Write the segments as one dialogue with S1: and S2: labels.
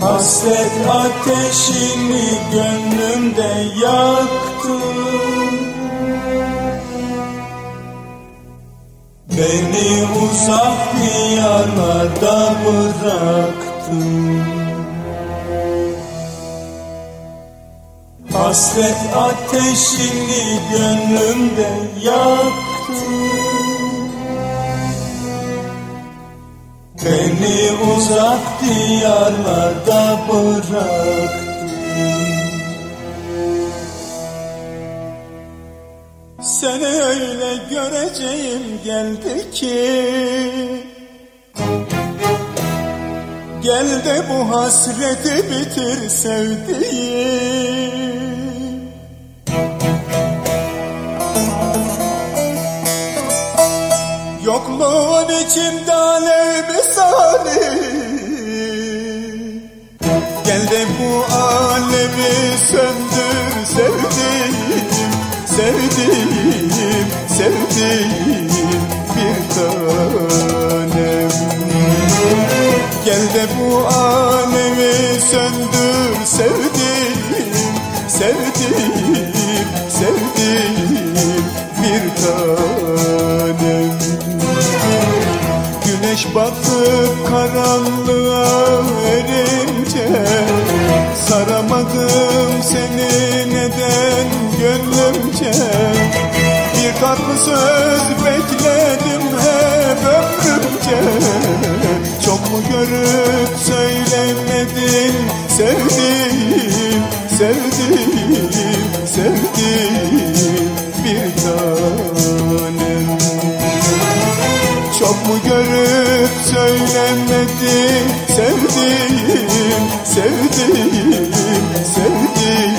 S1: Hasret ateşini gönlümde yaktın Beni uzak diyarlarda bıraktın Hasret ateşini gönlümde yaktın Beni uzak diyarlarda bıraktın. Seni öyle göreceğim geldi ki Gel de bu hasreti bitir sevdiğim Yokluğun içimde alev misali? Gel de bu alevi söndür sevdiğim Sevdiğim, sevdiğim bir tanem. Gel de bu alevi söndür Sevdiğim, sevdiğim Güneş batıp karanlığa erince Saramadım seni neden gönlümce? Bir tatlı söz bekledim hep ömrümce. Çok mu görüp söylemedin sevdiğim Sevdiğim, söylemedin sevdiğim, sevdiğim, sevdiğim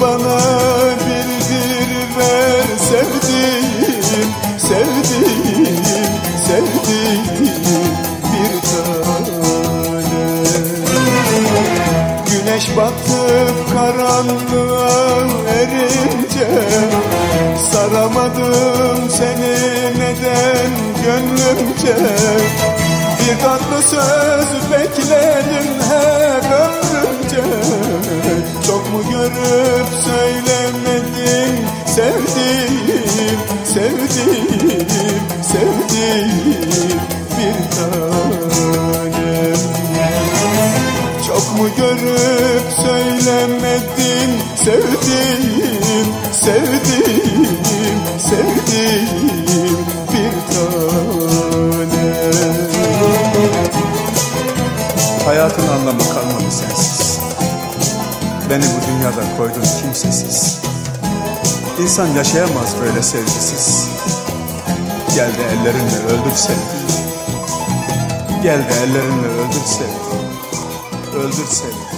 S1: bana bildir ver sevdiğim, sevdiğim, sevdiğim bir tanem. Güneş batıp karanlığa erince Saramadım seni neden gönlümce Bir tatlı söz bekledim mu görüp söylemedin? Sevdiğim, sevdiğim, sevdiğim bir tanem.
S2: Hayatın anlamı kalmadı sensiz. Beni bu dünyada koydun kimsesiz. İnsan yaşayamaz böyle sevgisiz. Gel de ellerinle öldür sevgiyi. Gel de ellerinle öldür sevgiyi Öldür sevgiyi Sevgiyi